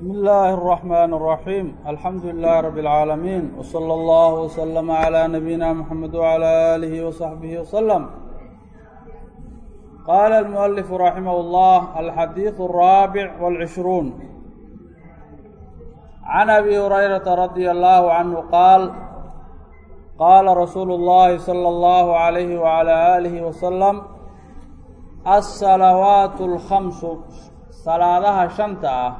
بسم الله الرحمن الرحيم الحمد لله رب العالمين وصلى الله وسلم على نبينا محمد وعلى آله وصحبه وسلم قال المؤلف رحمه الله الحديث الرابع والعشرون عن أبي هريرة رضي الله عنه قال قال رسول الله صلى الله عليه وعلى آله وسلم الصلوات الخمس صلاadaha shanta ah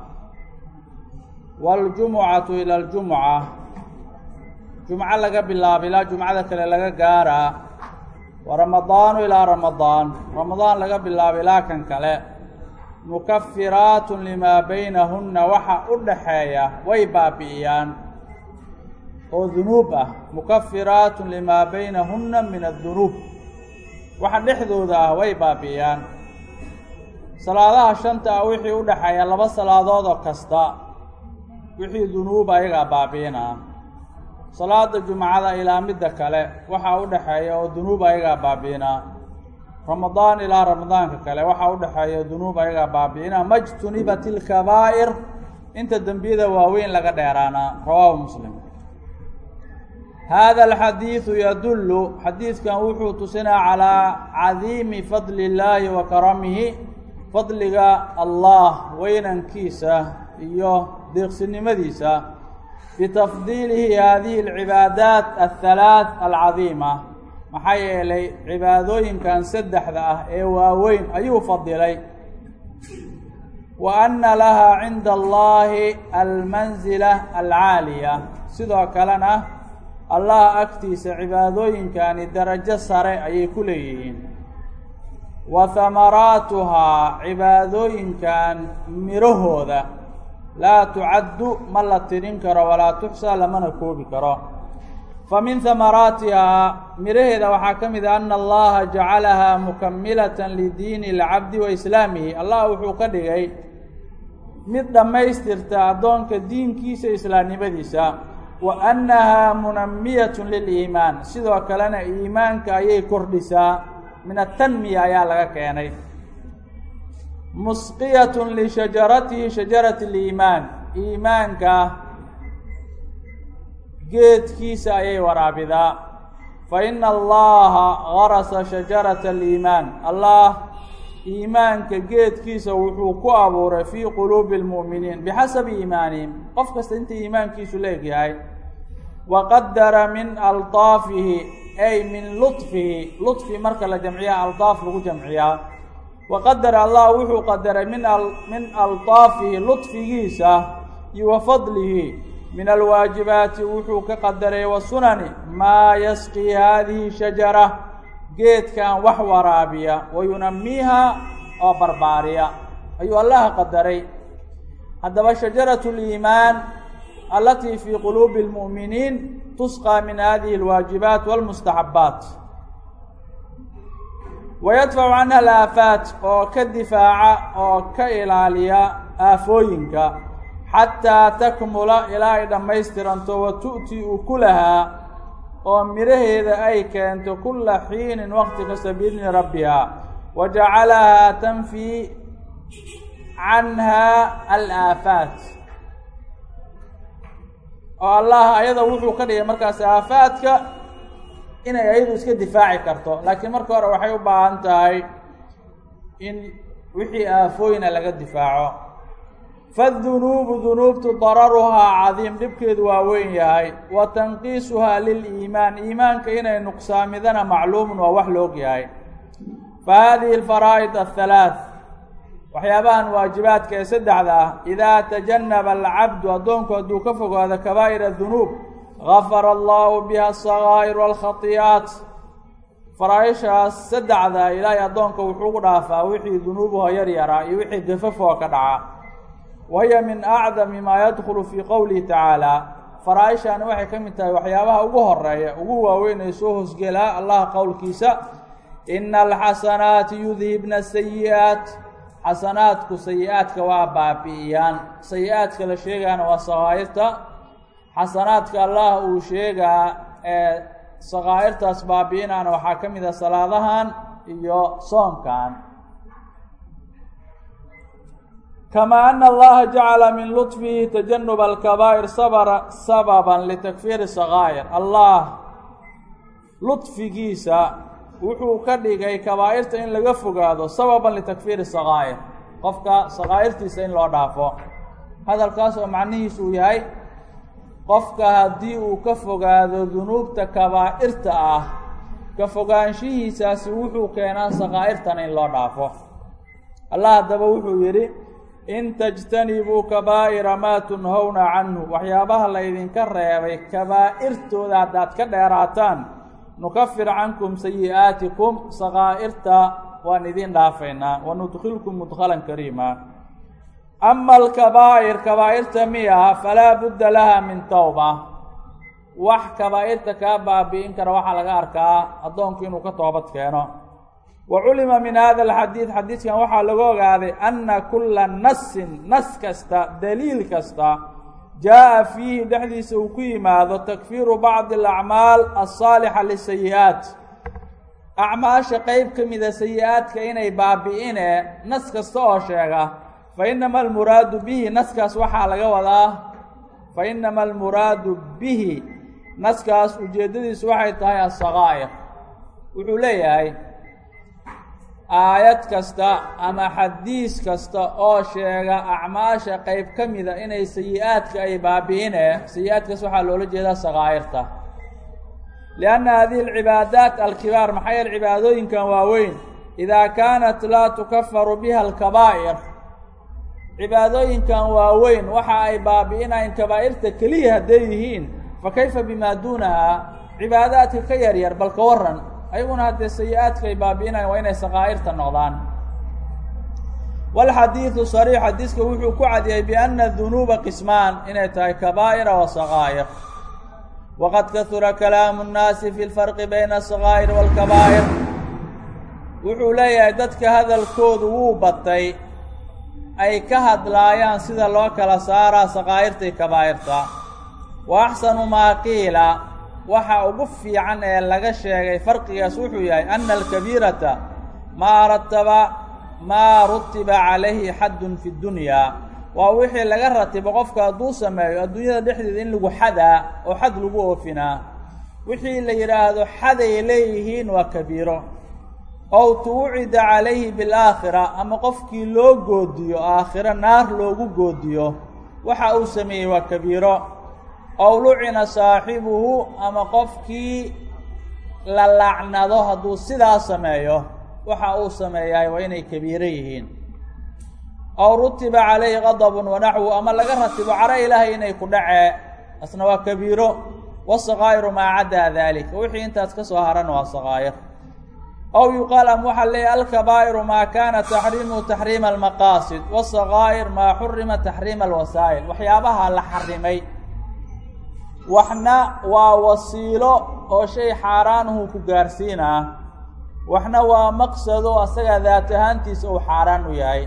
waاljumucatu ila اljumuca jumco laga bilaabo ilaa jumcada kale laga gaaraa wa ramadaanu ilaa ramadaan ramadaan laga bilaabo ilaa kan kale mukafiraatu limaa baynahunna waxa u dhaxeeya way baabi'iyaan oo dunuub ah mukafiraatu limaa baynahunna min addunuub waxa dhexdooda ah way baabi'iyaan salaadaha shanta ah wixii u dhexeeya laba salaadood oo kasta wixii dunuuba ayagaa baabi'inaa salaada jumcada ilaa midda kale waxaa u dhexeeya oo dunuub ayagaa baabi'inaa ramadaan ilaa ramadaanka kale waxaa u dhexeeya dunuub ayagaa baabi'inaa majtunibat ilkabaa'ir inta dembiyada waaweyn laga dheeraanaa rawaahu muslim. Hada alxadiidu yadullu. Xadiidkan wuxuu tusinaa calaa cadiimi fadli illaahi wa karamihi. Fadliga allah weynankiisa iyo deeqsinimadiisa bitafdiilihi haadihi alcibaadaat alhalaad alcadiima. Maxaa yeelay cibaadooyinkan saddexda ah ee waaweyn ayuu fadilay. Wa anna lahaa cinda allahi almansila alcaaliya. Sidoo kalena allah agtiisa cibaadooyinkani darajo sare ayay ku leeyihiin. Wa hamaraatuhaa cibaadooyinkan midhahooda laa tucaddu ma la tirin karo walaa tuxsaa lamana koobi karo. Fa min hamaraatihaa midhaheeda waxaa ka mid a ana allaha jacalahaa mukamilatan lidiini alcabdi wa islaamihi. Allah wuxuu ka dhigay mid dhammaystirta addoonka diinkiisa islaamnimadiisa. Wa annahaa munamiyatun liliimaan. Sidoo kalena iimaanka ayay kordhisaa. Min atanmiya ayaa laga keenay musqiyatun lishajaratihi shajarati liimaan iimaanka geedkiisa ayay waraabidaa. Fa ina allaha garasa shajarata aliimaan. Allah iimaanka geedkiisa wuxuu ku abuuray fii quluubi lmu'miniin bixasabi iimaanihim. Qof kasta inta iimaankiisu leegyahay wa qadara min altaafihi ay min luطfihi luطfi marka la jamciya aldaaf lagu jamciyaa waqadara allah wuxuu qadaray min min altaafihi luطfigiisa iyo wa fadlihi min alwaajibaati wuxuu ka qadaray wa sunani maa yasqii hadihi shajara geedkan wax waraabiya wa yunamiiha oo barbaariya ayuu allaha qadaray haddaba shajarat liimaan alatii fii quluubi اlmu'miniin tusqى min hadihi اlwaajibaat wاlmustaxabaat wayadfacu canha alaafaat oo ka difaaca oo ka ilaaliya aafooyinka xataa takmula ilaa ay dhammaystiranto wa tu'ti ukulahaa oo midhaheeda ay keento kula xiinin waqti kasta biidni rabbiha wa jacalahaa tanfii canha alaafaat oo allah ayada wuxuu ka dhigay markaas aafaadka inay ayadu iska difaaci karto. Laakiin marka hore waxay u baahan tahay in wixii aafooyina laga difaaco. Fadunuubu dunuubtu dararuhaa cadiim dhibkeedu waa weyn yahay. Wa tanqiisuhaa liliimaan iimaanka inay nuqsaamidana macluumun waa wax loog yahay. Fa hadihi alfaraa'id athalaat waxyaabahan waajibaadka ee saddexda ah. Idaa tajanaba alcabdu addoonku hadduu ka fogaado kabaa'ir adunuub gafara allahu biha asagaa'ir walkhati'aat faraaishaas saddexda ilaahay addoonka wuxuu ugu dhaafaa wixii dunuubuha yar yaraa iyo wixii gafafoo ka dhaca wa hiya min acdami maa yadkhulu fii qowlihi tacaala faraa-ishaani waxay ka mid tahay waxyaabaha ugu horreeya ugu waaweyn ee soo hosgelaa allah qowlkiisa ina alxasanaati yudhibna sayi'aat xasanaadku sayi-aadka waa baabi'iyaan sayi-aadka la sheegaana waa sakaa'irta xasanaadka allah uu sheegaa ee sakaa'irtaas baabi'inaana waxaa ka mid a salaadahan iyo soonkan kamaa ana allaha jacala min luطfihi tajanuba alkabaa'ir sabra sababan litakfiiri sakaa'ir allah ludfigiisa wuxuu ka dhigay kabaa'irta in laga fogaado sababan litakfiiri sakaa'ir qofka sakaa'irtiisa in loo dhaafo. Hadalkaas oo macnihiisu uu yahay qofka haddii uu ka fogaado dunuubta kabaa'irta ah ka fogaanshihiisaasi wuxuu keenaa sakaa'irtana in loo dhaafo. Allah haddaba wuxuu yidhi in tajtanibuu kabaa'ira maa tunhowna canhu. Waxyaabaha laydinka reebay kabaa'irtooda haddaad ka dheeraataan nukafir cankum sayi'aatikum sakaa'irta waan idin dhaafaynaa wa nudkhilkum mudkhalan kariima ama alkabaa'ir kabaa'irta miya falaa budda laha min towba wax kabaa'irta kaa baabi'in kara waxaa laga arkaa addoonku inuu ka toobad keeno wa culima min hada alxadiid xadiidkan waxaa lagu ogaaday anna kula nasin nas kasta daliil kasta jaaءa fiihi dhexdiisa uu ku yimaado takfiiru bacdi alacmaal alsaalixa lisayi-aat acmaasha qeyb ka mida sayi-aadka inay baabi'ine nas kasta oo sheega fa inama almuraadu bihi naskaas waxaa laga wadaa. Fa inama almuraadu bihi naskaas ujeeddadiisu waxay tahay asakaa'ir wuxuu leeyahay aayad kasta ama xadiis kasta oo sheega acmaasha qeyb ka mida inay sayi-aadka ay baabi'ine sayi-aadkaas waxaa loola jeedaa sakaa'irta lianna hadihi alcibaadaat alkibaar maxaa yeele cibaadooyinkan waaweyn? Idaa kaanat laa tukafaru biha alkabaa'ir cibaadooyinkan waaweyn waxa ay baabi'inayn kabaa'irta keliya hadday yihiin. Fa kayfa bimaa duunaha cibaadaadka ka yaryar bal ka waran ayaguna haddee sayi-aadka ay baabi'inayan waa inay sakaa'irta noqdaan. Walxadiidu sariix xadiiska wuxuu ku cadiyay bianna dunuuba qismaan inay tahay kabaa'ira wa sakaa'ir waqad kahura kalaamu nnaasi fi lfarqi bayna asakaa'ir waalkabaa'ir wuxuu leeyahay dadka hadalkoodu wuu batay ay ka hadlaayaan sida loo kala saaraa sakaa'irta iyo kabaa'irta. Wa axsanu maa qiila waxa ugu fiican ee laga sheegay farqigaas wuxuu yahay ana alkabiirata maa rataba maa rutiba calayhi xaddun fi dunyaa waa wixii laga ratibo qofka hadduu sameeyo adduunyada dhexdeeda in lagu xadaa oo xad lagu oofinaa wixii la yidhaahdo xaday leeyihiin waa kabiiro ow tuwucida calayhi bilaakhira ama qofkii loo goodiyo aakhiro naar loogu goodiyo waxa uu sameeyey waa kabiiro ow lucina saaxibuhu ama qofkii la lacnado hadduu sidaa sameeyo waxa uu sameeyahay waa inay kabiiro yihiin ow rutiba calayhi qadabun wanaxwu ama laga ratibo caro ilaahay inay ku dhacee asna waa kabiiro wasakaa'iru maa caddaa daalika wixii intaas ka soo haran waa sakaa'ir ow yuqaal ama waxaa leeyahy alkabaa'iru maa kaana taxriimuhu taxriima almaqaasid wasakaa'ir maa xurima taxriima alwasaa'il waxyaabaha la xarimay waxna waa wasiilo oo shay xaaraanuhu ku gaarsiinaa waxna waa maqsado asaga daat ahaantiisa uu xaaraan u yahay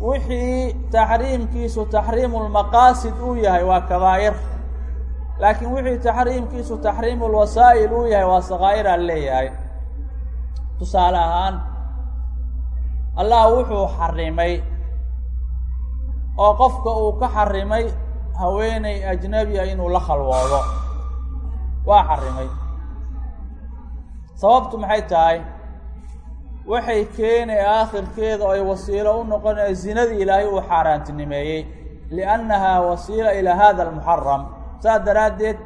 wixii taxriimkiisu taxriimu lmaqaasid uu yahay waa kabaa'ir laakiin wixii taxriimkiisu taxriimu lwasaa'il uu yahay waa sakaa'ira leeyahay tusaale ahaan allah wuxuu xarimay oo qofka uu ka xarimay haweeney ajnabiya inuu la khalwoodo. Waa xarimay. Sababtu maxay tahay? Waxay keenay aakhirkeeda oo ay wasiilo u noqonaya zinadii ilaahay uu xaaraantinimeeyey. Liannahaa wasiila ilaa hada almuxaram saas daraaddeed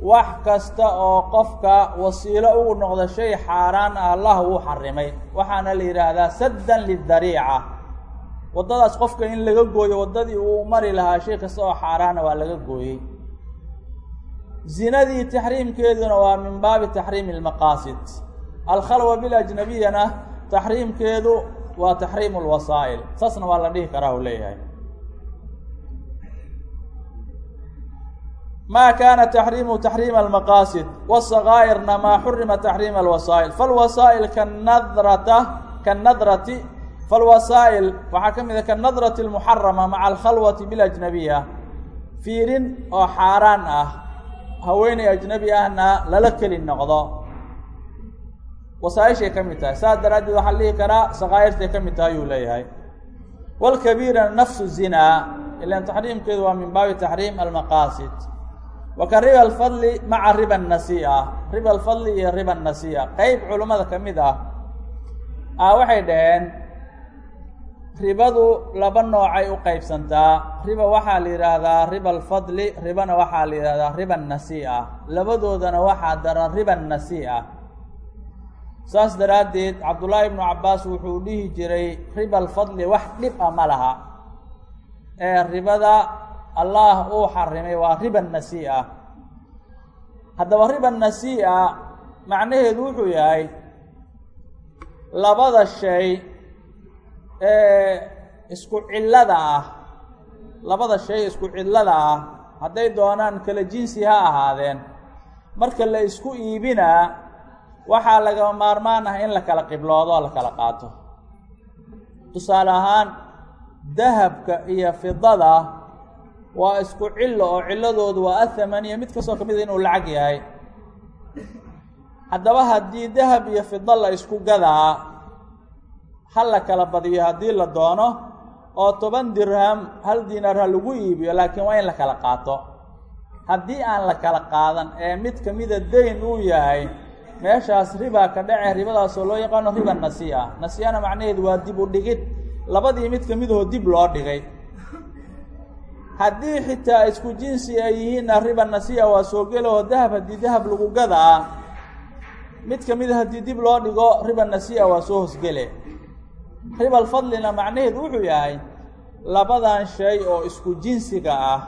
wax kasta oo qofka wasiilo ugu noqda shay xaaraan ah allah wuu xarimay. Waxaana la yidhaahdaa saddan lidariica. Waddadaas qofka in laga gooyo waddadii uu mari lahaa shay kasta oo xaaraana waa laga gooyey. Zinadii taxriimkeeduna waa min baabi taxriimi almaqaasid. Alkhalwa bilajnabiyana taxriimkeedu waa taxriimu lwasaa'il saasna waa la dhihi karaa u leeyahay ma kaana taxriimu taxriima almaqaasid wasakaa'irna maa xurima taxriima alwasaa'il falwasaa'il kanadrata kanadrati falwasaa'il waxaa ka mid a kanadrati almuxarama maca alkhalwati bilajnabiya fiirin oo xaaraan ah haweeney ajnabi ahna lala keli noqdo wasaaishay ka mid tahay saas daraaddeed waxaa dhihi karaa sakaa'irtay ka mid tahay ayuu leeyahay wاlkabiirana nafsu zinaa ilan taxriimkeedu waa min baabi taxriim almaqaasid wa ka riba alfadli maca riba nasii'a riba alfadli iyo riba nasii'a qeyb culummada ka mid ah a waxay dhaheen ribadu laba noocay u qeybsantaa. Riba waxaa la yidhaahdaa riba alfadli ribana waxaa la yidhahdaa riba nasii'a labadoodana waxaa daran riba nasii'a saas daraaddeed cabdullaahi ibnu cabbaas wuxuu dhihi jiray riba alfadli wax dhib a ma laha. Ee ribada allah uu xarimay waa riba nasii'a. Haddaba riba nasii'a macnaheedu wuxuu yahay labada shay ee isku cillada ah labada shay isku cillada ah hadday doonaan kala jinsi ha ahaadeen. Marka la isku iibinaa waxaa lagama maarmaan ah in la kala qibloodo oo la kala qaato. Tusaale ahaan dahabka iyo fidada waa isku cillo oo cilladoodu waa athamaniya mid kastoo ka mid a inuu lacag yahay. Haddaba haddii dahab iyo fido la isku gadaa ha la kala badiyo haddii la doono oo toban dirham hal diinaar ha lagu iibiyo laakiin waa in la kala qaato. Haddii aan la kala qaadan ee mid kamida dayn uu yahay meeshaas ribaa ka dhace ribadaasoo loo yaqaano riba nasiya nasiyana macnaheedu waa dib u dhigid. Labadii mid kamidahoo dib loo dhigay haddii xitaa isku jinsi ay yihiinna riba nasiya waa soo gelahoo dahab haddii dahab lagu gadaa mid kamida haddii dib loo dhigo riba nasiya waa soo hosgele riba alfadlina macnaheedu wuxuu yahay labadan shay oo isku jinsiga ah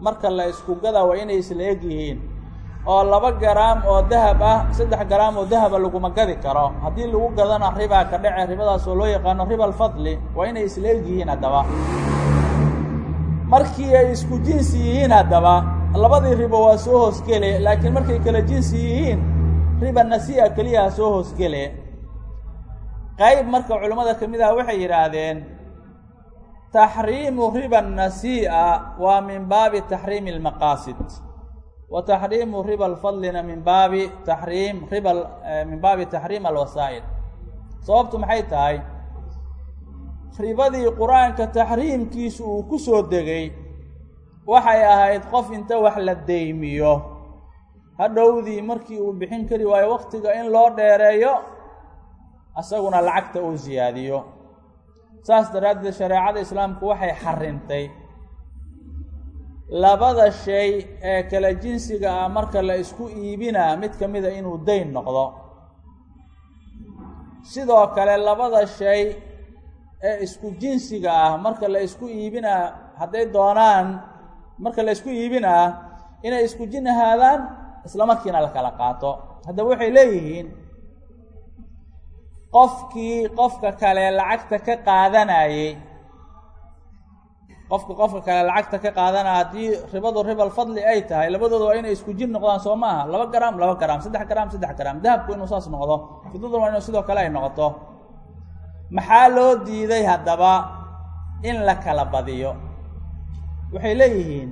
marka la isku gadaa waa inay isla eg yihiin. Oo laba garaam oo dahab ah saddex garaam oo dahaba laguma gadi karo. Haddii lagu gadana ribaa ka dhace ribadaas oo loo yaqaano riba alfadli waa inay isla eg yihiin haddaba markii ay isku jinsi yihiin haddaba labadii ribo waa soo hoosgele laakiin markay kala jinsi yihiin riba nasiya keliyaha soo hoosgele qayb marka culimmada ka mid ah waxay yidhaahdeen taxriimu riba nasii'a waa min baabi taxriimi almaqaasid. Wa taxriimu riba alfadlina min baabi taxriim riba min baabi taxriim alwasaa'il. Sababtu maxay tahay ribadii qur'aanka taxriimkiisu uu ku soo degay waxay ahayd qof inta wax la deymiyo. Hadhowdii markii uu bixin kari waayo waktiga in loo dheereeyo asaguna lacagta uu siyaadiyo saas daraaddeed shareecada islaamku waxay xarintay. Labada shay ee kala jinsiga ah marka la isku iibinaa mid ka mida inuu dayn noqdo. Sidoo kale labada shay ee isku jinsiga ah marka la isku iibinaa hadday doonaan marka la isku iibinaa inay isku jin ahaadaan isla markiina la kala qaato. Haddaba waxay leeyihiin qofkii qofka kale lacagta ka qaadanayey qofka qofka kale lacagta ka qaadanaya haddii ribadu ribal fadli ay tahay labadooda waa inay isku jin noqdaan soo maaha. Laba garaam laba garaam saddex garaam saddex garaam dahabku inuu saas noqdo fidaduna waa inuu sidoo kale ay noqoto maxaa loo diiday haddaba in la kala badiyo? Waxay leeyihiin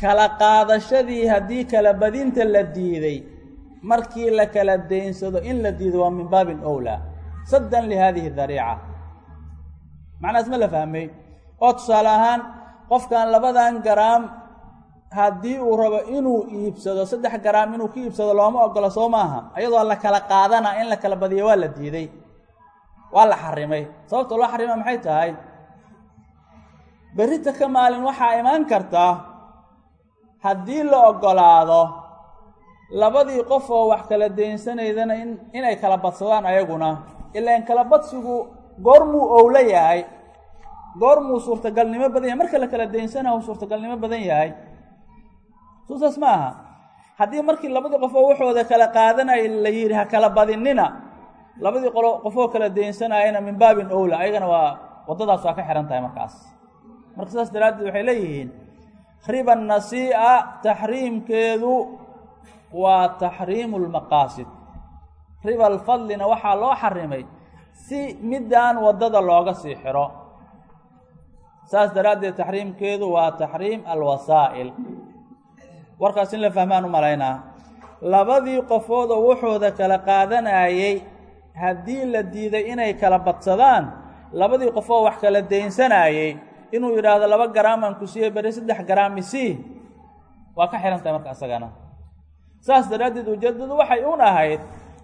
kala qaadashadii haddii kala badinta la diiday markii la kala daynsado in la diido waa min baabin owlaa saddan lihadihi dariica. Macnaas ma la fahmay? Oo tusaale ahaan qofkan labadan garaam haddii uu rabo inuu iibsado saddex garaam inuu ka iibsado looma ogolo soo maaha. Ayadoo la kala qaadana in la kala badiyo waa la diiday waa la xarimay. Sababta loo xarima maxay tahay? Berrita ka maalin waxaa imaan karta haddii la ogolaado labadii qof oo wax kala daynsanaydana in inay kala badsadaan ayaguna ilaan kala badsigu goormuu owlo yahay goormuu suurtagalnimo badan yahay marka la kala daynsana uu suurtagalnimo badan yahay suusaas ma haddii markii labadii qof oo waxooda kala qaadanaya la yidhi ha kala badinina labadii qolo qofoo kala daynsanayana min baabin owla ayagana waa waddadaas waa ka xihan tahay markaas. Marka saas daraaddeed waxay leeyihiin riba nasii'a taxriimkeedu waa taxriimu lmaqaasid riba alfadlina waxaa loo xarimay si middaan waddada looga sii xiro. Saas daraaddeed taxriimkeedu waa taxriim alwasaa'il. Warkaas in la fahmaan u malaynaa labadii qofood oo waxooda kala qaadanayey haddii la diiday inay kala badsadaan labadii qofoo wax kala daynsanayey inuu yidhaahdo laba garaamaan ku siiye beri saddex garaam isii waa ka xihan tahay marka isagana saas daraaddeed ujeedadu waxay un ahayd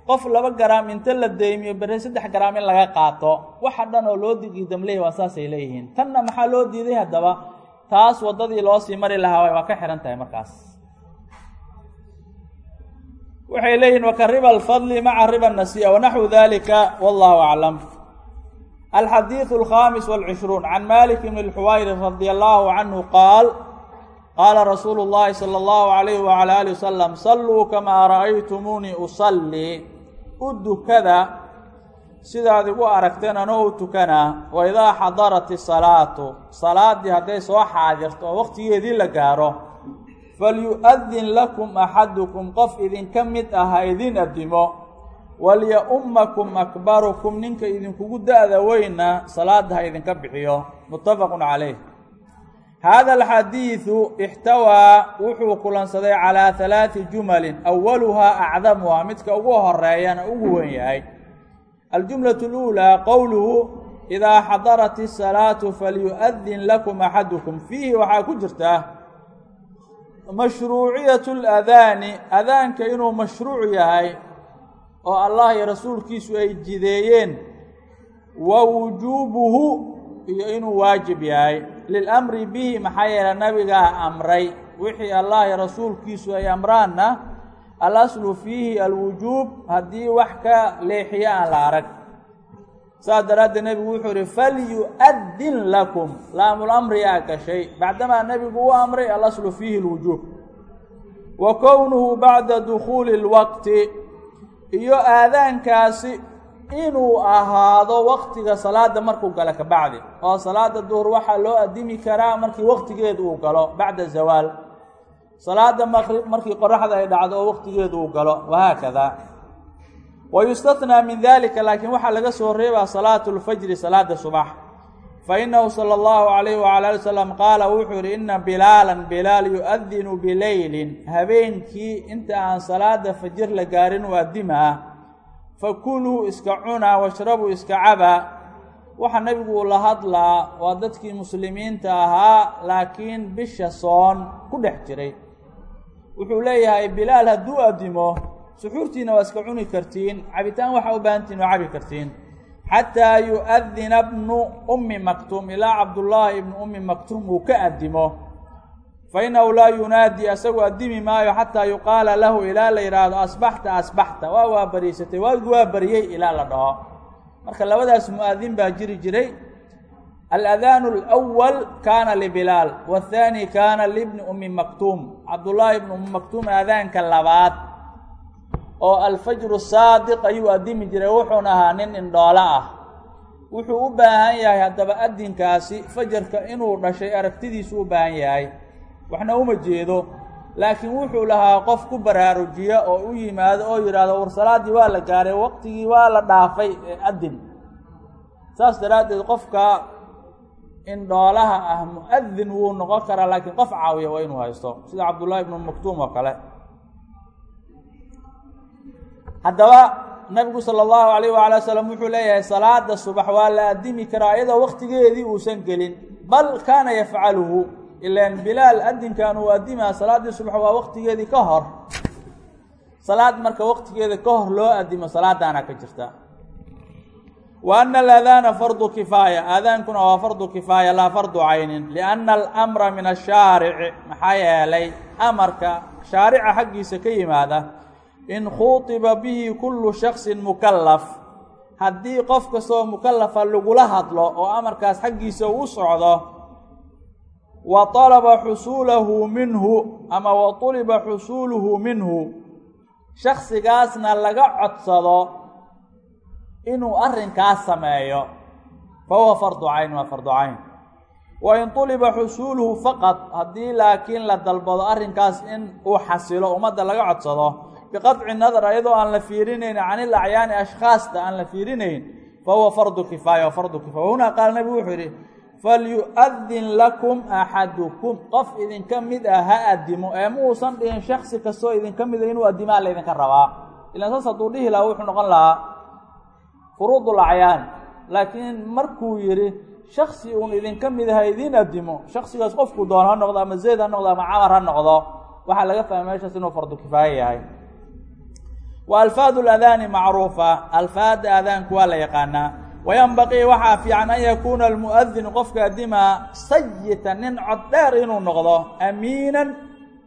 qof laba garaam inta la deymiyo beri saddex garaam in laga qaato waxa dhan oo loo digiidamleeyahy waa saasay leeyihiin. Tanna maxaa loo diiday haddaba? Taas waddadii loo sii mari lahaa waa ka xihan tahay markaas waxay leeyihiin waka riba alfadli maca riba nasiya wanaxwu dalika wallahu aclam alxadiidu alkhamis walcishruun can malik bni lxuwayri radi allahu canhu qaal qaala rasuulu llahi sala allahu alayh wala ali wasalam salluu kamaa ra'aytumuunii usallii u dukada sidaad igu aragteen anoo u tukanaa wa xadarat isalaatu salaaddii hadday soo xaadirto oo waqtigeedii la gaaro falyu'adin lakum axadukum qof idinka mid aha idin adimo walya-ummakum akbarukum ninka idinkugu da-da weyna salaada ha idinka bixiyo. Muttafaqun calayh. Haada alxadiidu ixtawaa wuxuu kulansaday calaa halaadi jumalin. Awaluhaa acdamuhaa midka ugu horeeyana ugu weyn yahay. Aljumlatu اluulaa qowluhu idaa xadarat isalaatu falyu'adin lakum axadukum. Fiihi waxaa ku jirtaa mashruuciyaة اladaani adaanka inuu mashruuc yahay oo allah iyo rasuulkiisu ay jideeyeen wa wujuubuhu iyo inuu waajib yahay. Lilamri bihi maxaa yeele nabigaa amray. Wixii allah iyo rasuulkiisu ay amraanna alaslu fiihi alwujuub haddii wax ka leexiyo aan la arag saas daraaddeed nebigu wuxuu ihi falyu-adin lakum. Laamulamri yaa gashay. Bacdamaa nebigu u amray alaslu fiihi alwujuub wa kownuhu bacda dukhuuli اlwaqti iyo aadaankaasi inuu ahaado waqtiga salaada markuu galo ka bacdi. Oo salaada duhur waxaa loo adimi karaa markii waqtigeedu uu galo bacda zawaal. Salaada maqrib markii qoraxda ay dhacdo oo waqtigeedu uu galo. Wahaakada wa yustathnaa min dalika laakiin waxaa laga soo reebaa salaatu lfajri salaada subax fa inahu sala allahu calayhi wacala ali wasalam qaala wuxuu yihi ina bilaalan bilaal yu-adinu bileylin habeenkii inta aan salaada fajir la gaarin u addimaa fakuluu iska cunaa washrabuu iska cabaa waxa nebigu uu la hadlaa waa dadkii muslimiinta ahaa laakiin bisha soon ku dhex jiray wuxuu leeyahay bilaal hadduu addimo suxuurtiina waa iska cuni kartiin cabitaan waxaa u baahantiin waa cabi kartiin. Xataa yu-adina bnu ummi maktuum ilaa cabdullaahi ibnu ummi maktuum uu ka addimo. Fa innahu laa yunaadi asagu addimi maayo xataa yuqaala lahu ilaa la yidhaahdo asbaxta asbaxta. Waa waa bariisatay waagi waa bariyey ilaa la dhaho. Marka labadaas mu'adin baa jiri jiray. Aladaanu alawal kaana libilaal waathaani kaana libni ummi maktuum. Cabdullaahi ibni ummi maktuum aadaanka labaad oo alfajru saadiq ayuu addimi jiray wuxuuna ahaa nin indhoolo ah. Wuxuu u baahan yahay haddaba addinkaasi fajarka inuu dhashay aragtidiisu u baahan yahay. Waxna uma jeedo laakiin wuxuu lahaa qof ku baraarujiya oo u yimaado oo yidhaahdo war salaaddii waa la gaaray waqtigii waa la dhaafay addin saas daraaddeed qofka indhoolaha ah mu'adin wuu noqon karaa laakiin qof caawiya waa inuu haysto. Sida cabdullaahi ibnu maktuum oo kale haddaba nabigu sala allahu alayh waala wasalam wuxuu leeyahay salaada subax waa la addimi karaa iyadoo waqtigeedii uusan gelin. Bal kaana yafcaluhu ilaan bilaal addinkan uu addimaa salaaddii subax waa waqtigeedii ka hor. Salaad marka waqtigeeda ka hor loo addimo salaadaana ka jirta. Wa ana aladaana fardu kifaaya. Aadaankuna waa fardu kifaaya laa fardu caynin. Lianna alamra min ashaarici maxaa yeelay amarka shaarica xaggiisa ka yimaada in khuutiba bihi kullu shaksin mukallaf. Haddii qof kastoo mukallafa lagula hadlo oo amarkaas xaggiisa u socdo wa talaba xusuulahu minhu ama wa tuliba xusuuluhu minhu shaksigaasna laga codsado inuu arrinkaas sameeyo. Fa huwa fardu cayn waa fardu cayn. Wa in tuliba xusuuluhu faqad haddii laakiin la dalbado arrinkaas in uu xasilo ummadda laga codsado biqadci nadar iyadoo aan la fiirinayn can il acyaani ashkhaasta aan la fiirinayn fa huwa fardu kifaaya wa fardu kifaya wahunaa qaala nabigu wuxuu yidhi falyu-adin lakum axadukum qof idinka mid ah ha addimo ee ma uusan dhihin shaksi kastoo idinka mida inuu addimaa laydinka rabaa ilaan saas hadduu dhihi lahaa wuxuu noqon lahaa furuudul acyaan laakiin markuu yidhi shaksi uun idinka mid aha idiin adimo shaksigaas qofkuu noqdo ama zayd ha noqdo ama camar ha noqdo waxaa laga fahmay meeshaas inuu fardu kifaayo yahay wa alfaadu ladaani macruufa alfaada aadaanku waa la yaqaanaa wayanbaqii waxaa fiican an yakuuna almu'adinu qofka adimaa sayitan nin cod dheer inuu noqdo amiinan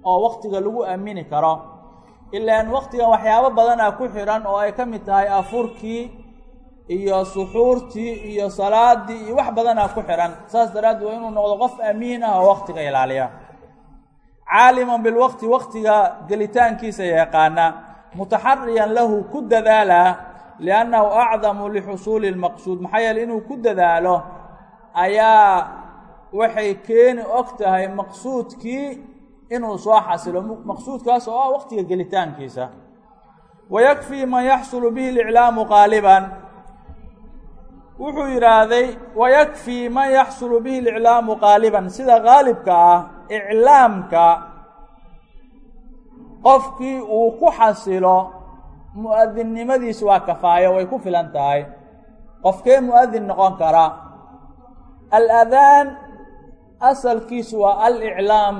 oo waktiga lagu aamini karo ilaan waktigan waxyaabo badanaa ku xidhan oo ay ka mid tahay afurkii iyo suxuurtii iyo salaadii iyo wax badanaa ku xidhan saas daraaddeed waa inuu noqdo qof amiin ah oo waktiga ilaaliya caaliman bilwaqti waktiga gelitaankiisa mutaxariyan lahu ku dadaala liannahu acdamu lixusuuli lmaqsuud. Maxaa yeele inuu ku dadaalo ayaa waxay keeni og tahay maqsuudkii inuu soo xasilo. Maqsuudkaas oo ah waqtiga gelitaankiisa. Wayakfii man yaxsulu bihi اliclaamu qaaliban. Wuxuu yidhaahday wayakfii man yaxsulu bihi اliclaamu qaaliban. Sida qaalibka ah iclaamka qofkii uu ku xasilo mu'adinnimadiisu waa kafaayo way ku filan tahay. Qofkee mu'adin noqon kara. Aladaan asalkiisu waa aliclaam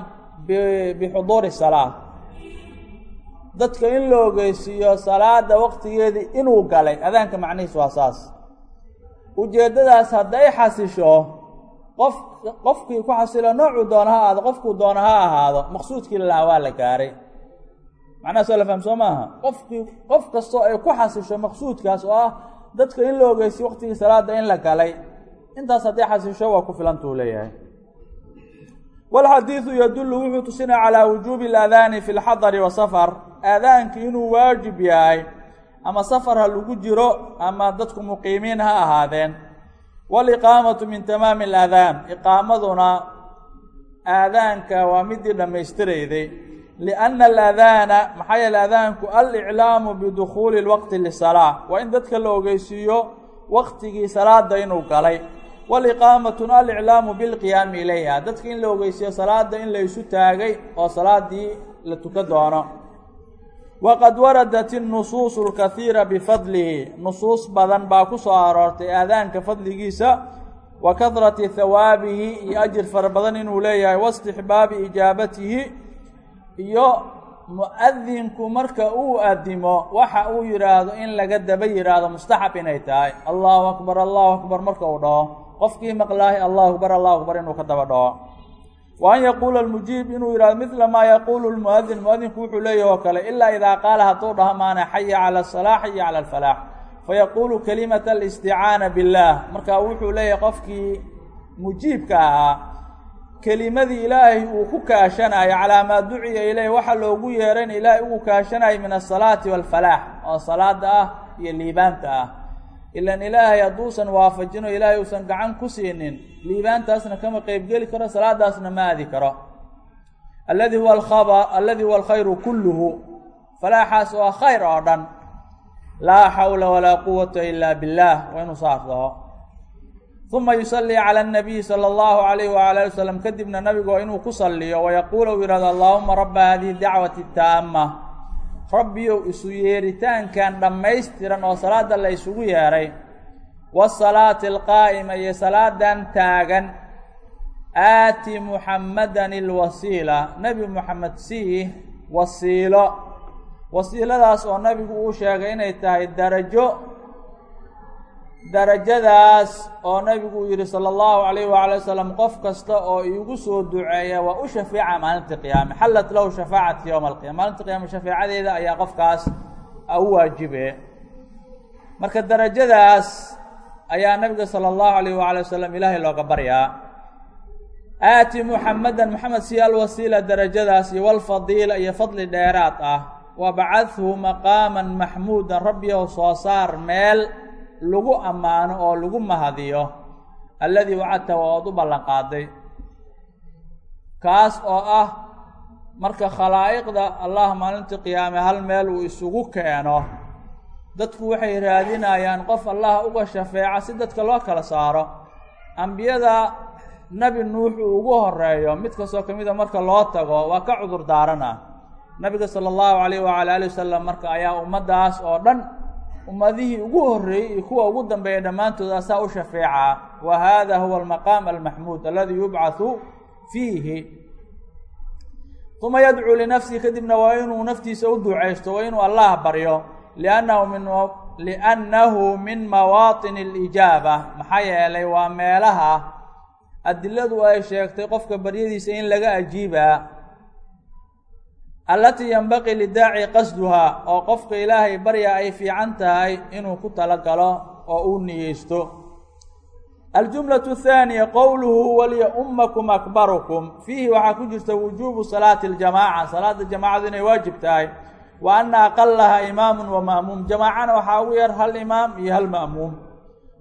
bixuduuri salaa dadka in la ogeysiiyo salaada waqtigeedii inuu galay adaanka macnihiis waa saas. Ujeeddadaas hadday xasisho qof qofkii ku xasilo noocuu doono ha ahaado qofkuu doono ha ahaado maqsuudkii lalahaa waa la gaaray macnaha soo la faham soo maaha? Qofkii qof kastoo ay ku xasisho maqsuudkaas oo ah dadka in la ogeysiyo waqtigii salaada in la galay intaas hadday xasisho waa ku filantuu leeyahay. Walxadiidu yadullu wuxuu tusinaya calaa wujuubi alaadaani fi lxadari wa safar. Aadaankii inuu waajib yahay ama safar ha lagu jiro ama dadku muqiimiin ha ahaadeen. Waliqaamatu min tamaami alaadaan iqaamaduna aadaanka waa midii dhammaystirayday lianna alaadaana maxaa yeele aadaanku aliclaamu bidukhuuli lwaqti lisalaa. Waa in dadka la ogeysiiyo waqtigii salaada inuu galay. Waliqaamatuna aliclaamu bilqiyaami ilayha. Dadka in la ogeysiiyo salaada in la isu taagay oo salaadii la tuka doono. Waqad waradat innusuusu alkahiira bifadlihi. Nusuus badan baa ku soo aroortay aadaanka fadligiisa. Wa kahrati hawaabihi iyo ajir fara badan inuu leeyahay. Waistixbaabi ijaabatihi iyo mu'adinku marka uu adimo waxa uu yidhaahdo in laga daba yidhaahdo mustaxab inay tahay. Allahu akbar allahu akbar marka uu dhaho. Qofkii maqlaahay allahu akbar allahu akbar inuu ka daba dhaho. Wa an yaquula almujiib inuu yidhahdo midla maa yaquulu lmuadin muadinku wuxuu leeyahi oo kale ilaa idaa qaala hadduu dhaho maana xaya cala asalaax xaya cala alfalaax. Fayaquulu kalimata alisticaana billaah marka wuxuu leeyahay qofkii mujiibka ahaa kelimadii ilaahay uu ku kaashanayo calaa maa duciya ileyh waxa loogu yeerayna ilaahay ugu kaashanayo min asalaati waalfalaax oo salaada ah iyo liibaanta ah. Ilan ilaahay hadduusan waafajino ilaahay uusan gacan ku siinin liibaantaasna kama qeybgeli karo salaadaasna ma aadi karo. Alladii huwa alkhaba alladii huwa alkhayru kulluhu falaaxaas waa khayr oo dhan. Laa xawla walaa quwata ila billaah waa inuu saas dhaho uma yusalii cala anabiyi sala allahu alayh wala ali wasalam kadibna nabigu inuu ku saliyo wayaquula uu yihahdo allaahuma rabba hadihi dacwati taama rabbiyow isu yeeritaankan dhammaystiran oo salaada la isugu yeeray. Wasalaati alqaa'ima iyo salaadan taagan. Aati muxammadan ilwasiila nebi moxamed sii wasiilo. Wasiiladaas oo nabigu uu sheegay inay tahay darajo darajadaas oo nabigu yidhi sala allahu calayh waala wasalam qof kasta oo iigu soo duceeya waa u shafeeca maalinta qiyaame. Xallat lahu shafaacati yowma alqiyama maalinta qiyaame shafeecadeeda ayaa qofkaas u waajibe. Marka darajadaas ayaa nabiga sala allahu alayh waala wasalam ilaahay looga baryaa aati muxamadan moxamed si alwasiila darajadaas iyo walfadiila iyo fadli dheeraad ah wabacadhu maqaaman maxmuudan rabbiyow soo saar meel lagu ammaano oo lagu mahadiyo alladii wacadta ood u ballan qaaday kaas oo ah marka khalaa'iqda allah maalintii qiyaame hal meel uu isugu keeno dadku waxay raadinayaan qof allah uga shafeeca si dadka loo kala saaro. Ambiyada nebi nuux uu ugu horeeyo mid kastoo ka mida marka loo tago waa ka cudur daarana nabiga sala allahu calayh wacala ali wasalam marka ayaa ummaddaas oo dhan ummadihii ugu horreeyey iyo kuwa ugu dambeeya dhammaantood asaa u shafeecaa wa hada huwa almaqaam almaxmuud aladi yubcathu fiihi. Uma yadcuu linafsihi kadibna waa inuu naftiisa u ducaysto waa inuu allah baryo. Liannahu min liannahu min mawaatin alijaaba. Maxaa yeelay waa meelaha adiladu ay sheegtay qofka baryadiisa in laga ajiibaa allatii yenbaqii lidaaci qasduhaa oo qofka ilaahay barya ay fiican tahay inuu ku talagalo oo uu niyaysto aljumlatu athaaniya qowluhu walya-ummakum akbarukum. Fiihi waxaa ku jirta wujuubu salaati aljamaaca. Salaada jamaacadu inay waajib tahay. Wa anna aqalaha imaamun wa ma'muum. Jamaacana waxaa ugu yar hal imaam iyo hal ma'muum.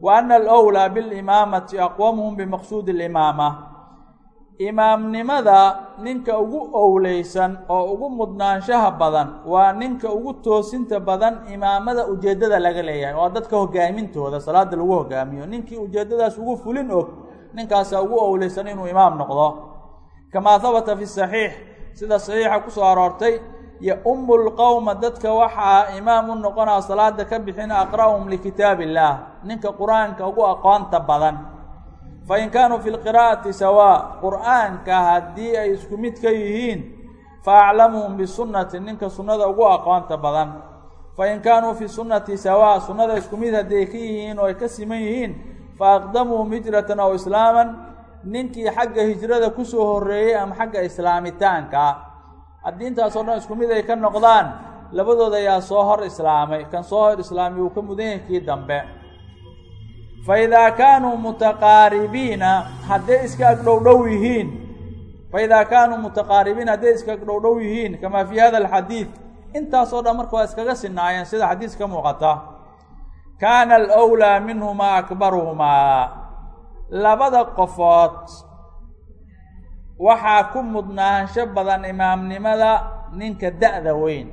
Wa anna alowlaa bilimaamati aqwamuhum bimaqsuudi alimaama imaamnimada ninka ugu owleysan oo ugu mudnaanshaha badan waa ninka ugu toosinta badan imaamada ujeeddada laga leeyahay. Waa dadka hogaamintooda salaada lagu hogaamiyo ninkii ujeeddadaas ugu fulin og ninkaasaa ugu owleysan inuu imaam noqdo. Kamaa habata fi saxiix sida saxiixa ku soo aroortay yo-umu lqowma dadka waxaa imaam u noqonaa salaada ka bixin aqra'uhum likitaab illaah ninka qur'aanka ugu aqoonta badan fain kaanuu fi lqiraa'ati sawaa qur'aanka haddii ay isku mid ka yihiin fa aclamuhum bisunnati ninka sunnada ugu aqoonta badan fain kaanuu fi sunnati sawaa sunnada isku mid haddii ay ka yihiin oo ay ka siman yihiin fa aqdamuhum hijratan aw islaaman ninkii xagga hijrada ku soo horreeyey ama xagga islaamitaanka haddii intaasoo dhan isku mid ay ka noqdaan labadooda ayaa soo hor islaamay kan soo hor islaamay uu ka mudan yahay kii dambe faidaa kaanuu mutaqaaribiina hadday iska agdhowdhow yihiin. faidaa kaanuu mutaqaaribiina hadday iska agdhowdhow yihiin kamaa fii hada alxadiid intaasoo dhan marka waa iskaga sinaayeen sida xadiis ka muuqata kaana alwlaa minhumaa akbaruhumaa labada qofood waxaa ku mudnaansho badan imaamnimada ninka da-da weyn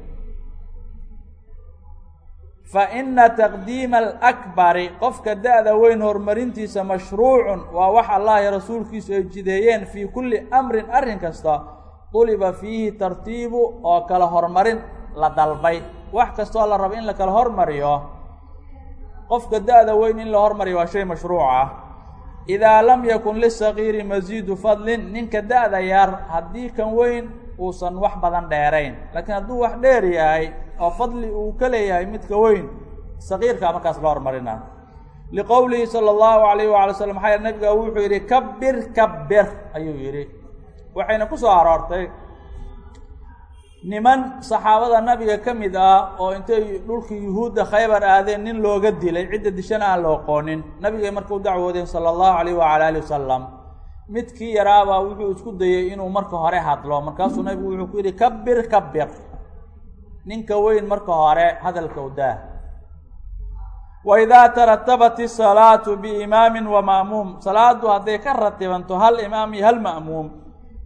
fa ina taqdiima alakbari qofka da-da weyn horumarintiisa mashruucun waa wax allah rasuulkiisu ay jideeyeen fii kulli amrin arrin kasta duliba fiihi tartiibu oo kala horumarin la dalbay. Wax kastoo la rabo in la kala hormariyo qofka da-da weyn in la hormariyo waa shay mashruuc ah. Idaa lam yakun lisagiiri masiidu fadlin ninka da-da yar haddii kan weyn uusan wax badan dheerayn. Laakiin hadduu wax dheer yahay oo fadli uu ka leeyahay midka weyn sagiirkaa markaas la hormarina liqowlihi sala allahu alayh waala slam maxaa nabiga wuxuu yidhi kabir kabir ayuu yidhi. Waxayna ku soo aroortay niman saxaabada nabiga ka mid ah oo intay dhulkii yuhuudda khaybar aadeen nin looga dilay cidda dishana aan la oqoonin. Nabigay u dacwoodeen sala allahu alayh wala alih wasalam midkii yaraabaa wuxuu isku dayey inuu marka hore hadlo. Markaasuu nabigu wuxuu ku yidhi kabir kabir ninka weyn marka hore hadalka u daah. Wa idaa taratabat isalaatu biimaamin wa ma'muum. Salaadu hadday ka ratibanto hal imaam iyo hal ma'muum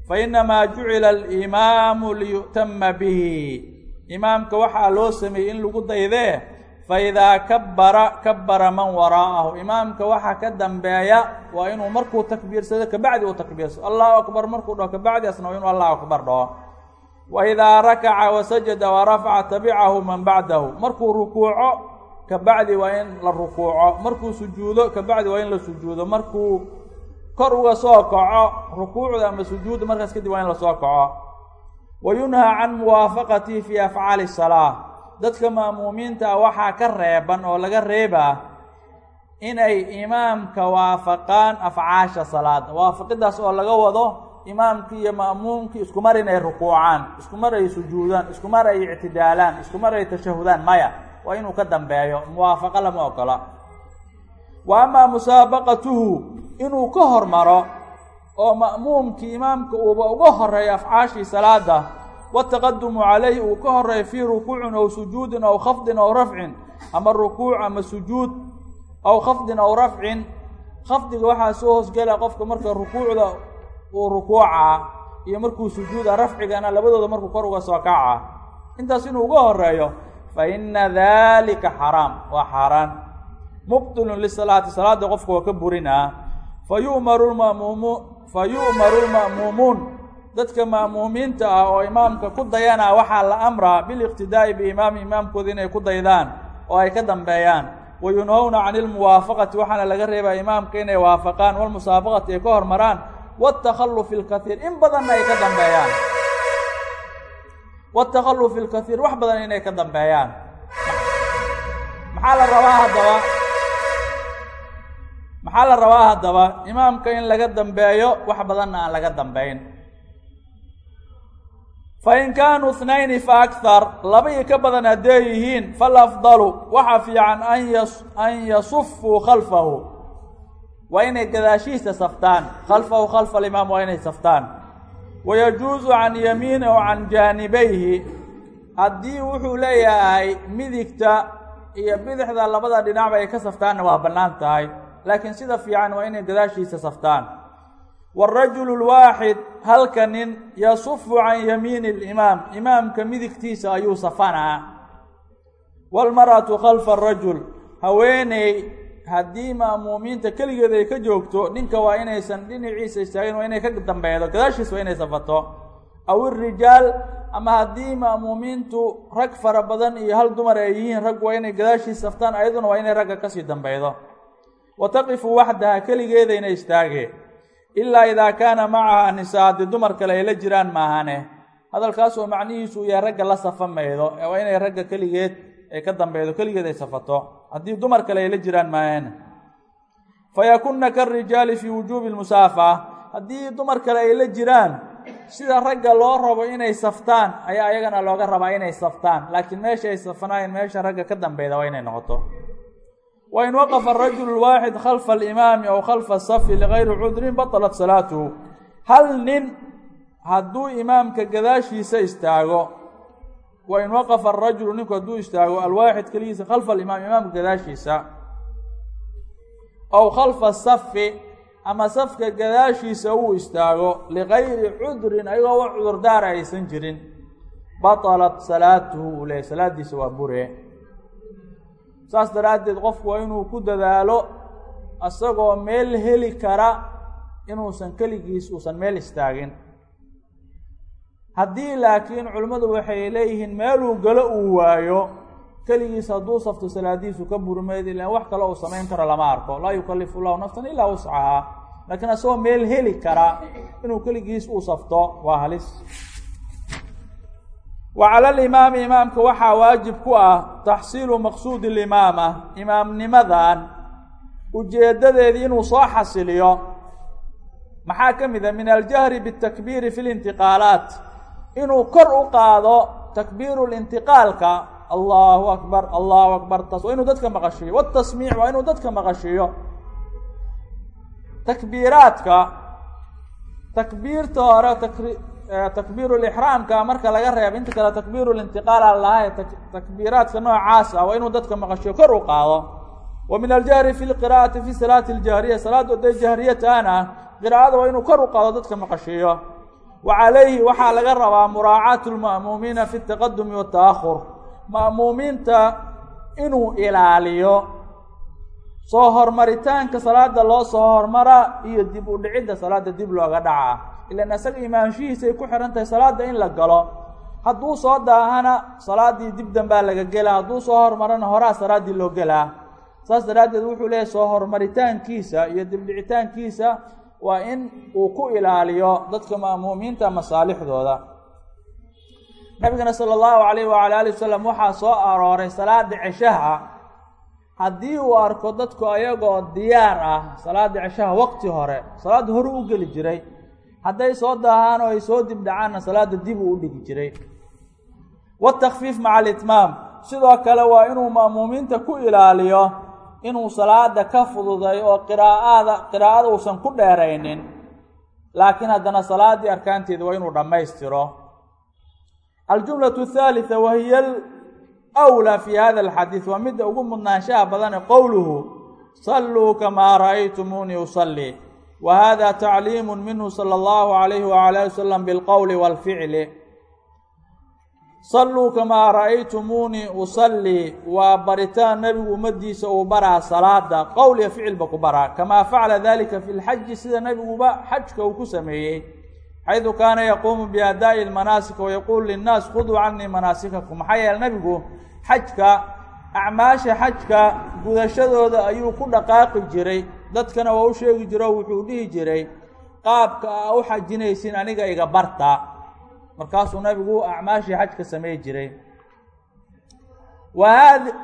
fa inamaa jucila alimaamu liyu'tama bihi. Imaamka waxaa loo sameeyey in lagu daydee fa idaa kabbara kabbara man waraa'ahu imaamka waxaa ka dambeeya waa inuu markuu takbiirsado kabacdi uu takbiirsado allahu akbar markuu dhaho kabacdi asna waa inuu allahu akbar dhaho wa idaa rakaca wasajada warafaca tabicahu man bacdahu markuu rukuuco kabacdi waa in la rukuuco markuu sujuudo kabacdi waa in la sujuudo markuu kor uga soo kaco rukuucda ama sujuudda markaas kadib waa in la soo kaco wa yunhaa can muwaafaqatihi fii afcaali salaa dadka ma'muumiinta ah waxaa ka reeban oo laga reebaa inay imaamka waafaqaan afcaasha salaada waafaqidaas oo laga wado imaamkii iyo ma'muumkii isku mar inay rukuucaan isku mar ay sujuudaan isku mar ay ictidaalaan isku mar ay tashahudaan maya waa inuu ka dambeeyo muwaafaqo lama ogola. Wa amaa musaabaqatuhu inuu ka hormaro oo ma'muumkii imaamka uuba uga horeeyo afcaashii salaada wataqadumu calayhi uu ka horeeyo fii rukuucin aw sujuudin aw khafdin aw rafcin ama rukuuc ama sujuud aw khafdin aw rafcin khafdiga waxaa soo hoosgela qofka marka rukuucda uu rukuucaa iyo markuu sujuuda rafcigana labadooda markuu kor uga soo kaca intaas inuu uga horeeyo fa ina dalika xaraam waa xaaraan. Mubtilun lisalaati salaada qofka waa ka burinaa fa yu'maru lma'muumu fa yu'maru lma'muumuun dadka ma'muumiinta ah oo imaamka ku dayanaa waxaa la amraa biliqtidaa'i biimaami imaamkooda inay ku daydaan oo ay ka dambeeyaan. Wayunhowna can ilmuwaafaqati waxaana laga reebaa imaamka inay waafaqaan walmusaabaqati ay ka hormaraan wاtakhalufi اlkaiir in badanna ay ka dambeeyaan wاtakhalufi اlkaiir wax badan inay ka dambeeyaan maxaa la rabaa haddaba maxaa la rabaa haddaba imaamka in laga dambeeyo wax badanna aan laga dambeyn fain kaanuu اthnayni faakthar laba iyo ka badan haddee yihiin falafdalu waxa fiican an yasufuu khalfahu waa inay gadaashiisa saftaan. Khalfahu khalfa alimaam waa inay saftaan. Wayajuusu can yamiini o can jaanibayhi. Haddii wuxuu leeyahay midigta iyo bidixda labada dhinacba ay ka saftaanna waa bannaan tahay. Laakiin sida fiican waa inay gadaashiisa saftaan. Waarajulu lwaaxid halka nin yasufu can yamiini alimaam. Imaamka midigtiisa ayuu safanaa. Waalmar'atu khalfa arajul haweeney haddii ma'muumiinta keligeed ay ka joogto ninka waa inaysan dhinaciisa istaagin waa inay ka dambeedo gadaashiis waa inay safato aw irijaal ama haddii ma'muumiintu rag fara badan iyo hal dumar ay yihiin rag waa inay gadaashiis saftaan ayaduna waa inay ragga ka sii dambeydo wa taqifu waxdaha keligeedayna istaagee ilaa idaa kaana macaha nisaa haddii dumar kale ay la jiraan maahane hadalkaas oo macnihiisu yahay ragga la safa maydo waa inay ragga keligeed ay ka dambeydo keligeed ay safato. Haddii dumar kale ay la jiraan maahane fayakunna karijaali fii wujuubi lmusaafaha haddii dumar kale ay la jiraan sida ragga loo rabo inay saftaan ayaa ayagana looga rabaa inay saftaan. Laakiin meesha ay safanaayeen meesha ragga ka dambeyda waa inay noqoto. Wain waqafa arajulu lwaaxid khalfa alimaami aw khalfa asafi ligayri cudrin batalat salaatuhu. Hal nin hadduu imaamka gadaashiisa istaago wain waqafa arajulu ninku hadduu istaago alwaaxid keligiisa khalfa alimaam imaamka gadaashiisa aw khalfa asafi ama safka gadaashiisa uu istaago ligayri cudrin ayagoo wax cudurdaara aysan jirin batalat salaatuhu uu leeyay salaadiisa waa bure saas daraaddeed qofku waa inuu ku dadaalo isagoo meel heli kara inuusan keligiis uusan meel istaagin haddii laakiin culimmadu waxay leeyihiin meeluu galo uu waayo keligiis hadduu safto salaadiisu ka burmeyd ilaan wax kale uu samayn karo lama arko. Laa yukalifu llahu nafsan ilaa wuscahaa laakiin isagoo meel heli kara inuu keligiis uu safto waa halis. Wa cala alimaami imaamka waxaa waajib ku ah taxsiilu maqsuudi limaama imaamnimadan ujeeddadeedii inuu soo xasiliyo. Maxaa ka mid a min aljahri bitakbiiri fi lintiqaalaat inuu kor u qaado takbiiru lintiqaalka allahu akbar allahu akbar taas waa inuu dadka maqashiiyo watasmiic waa inuu dadka maqashiiyo takbiiraadka takbiirta hore takbiiru lixraamka marka laga reebo inta kale takbiiru lintiqaal a lahay takbiiraadka noocaas ah waa inuu dadka maqashiyo kor u qaado. Wa min aljahri fi lqira'ati fi salaati ljahriya salaadda oday jahriyataana qiraa'ada waa inuu kor u qaado dadka maqashiiyo wa calayhi waxaa laga rabaa muraacaatu lma'muumiina fi taqadumi wata'ahur ma'muumiinta inuu ilaaliyo soo hormaritaanka salaada loo soo hormara iyo dib u dhicidda salaada dib looga dhaca ilan isaga imaanshihiisay ku xihan tahay salaada in la galo hadduu soo daahana salaadii dib dambaa laga gelaa hadduu soo hormarana horaa salaaddii loo gelaa saas daraaddeed wuxuu leeyahy soo hormaritaankiisa iyo dibdhicitaankiisa waa in uu ku ilaaliyo dadka ma'muumiinta masaalixdooda. Nabigana sala allahu calayh wacala ali wasalam waxaa soo arooray salaada ceshaha haddii uu arko dadku ayagoo diyaar ah salaada ceshaha waqti hore salaadda hore u geli jiray hadday soo daahaan oo ay soo dib dhacaanna salaada dib uu u dhigi jiray. Watakfiif maca alitmaam. Sidoo kale waa inuu ma'muumiinta ku ilaaliyo inuu salaada ka fududay oo qiraa'ada qiraa'ada uusan ku dheeraynin laakiin haddana salaaddii arkaanteeda waa inuu dhammaystiro. Aljumlatu athaalitha wahiya alwlaa fi hada alxadiid waa midda ugu mudnaanshaha badane qowluhu salluu kamaa ra'aytumuunii usallii wa hada tacliimu minhu sala allahu calayhi wacala ali wasalam bilqowli waalficli salluu kamaa ra'aytumuunii usallii. Waa baritaan nebigu ummadiisa uu baraa salaada qowl iyo ficilba ku baraa. Kamaa facala dalika fi lxaji sida nebiguba xajka uu ku sameeyey. Xaydu kaana yaquumu biadaa'i lmanaasika wayaquulu linnaas khuduu canii manaasikakum. Maxaa yeele nebigu xajka acmaasha xajka gudashadooda ayuu ku dhaqaaqi jiray. Dadkana waa u sheegi jiro wuxuu dhihi jiray qaabka aa u xajinaysin aniga iga barta markaasuu nabigu acmaashii xajka samey jiray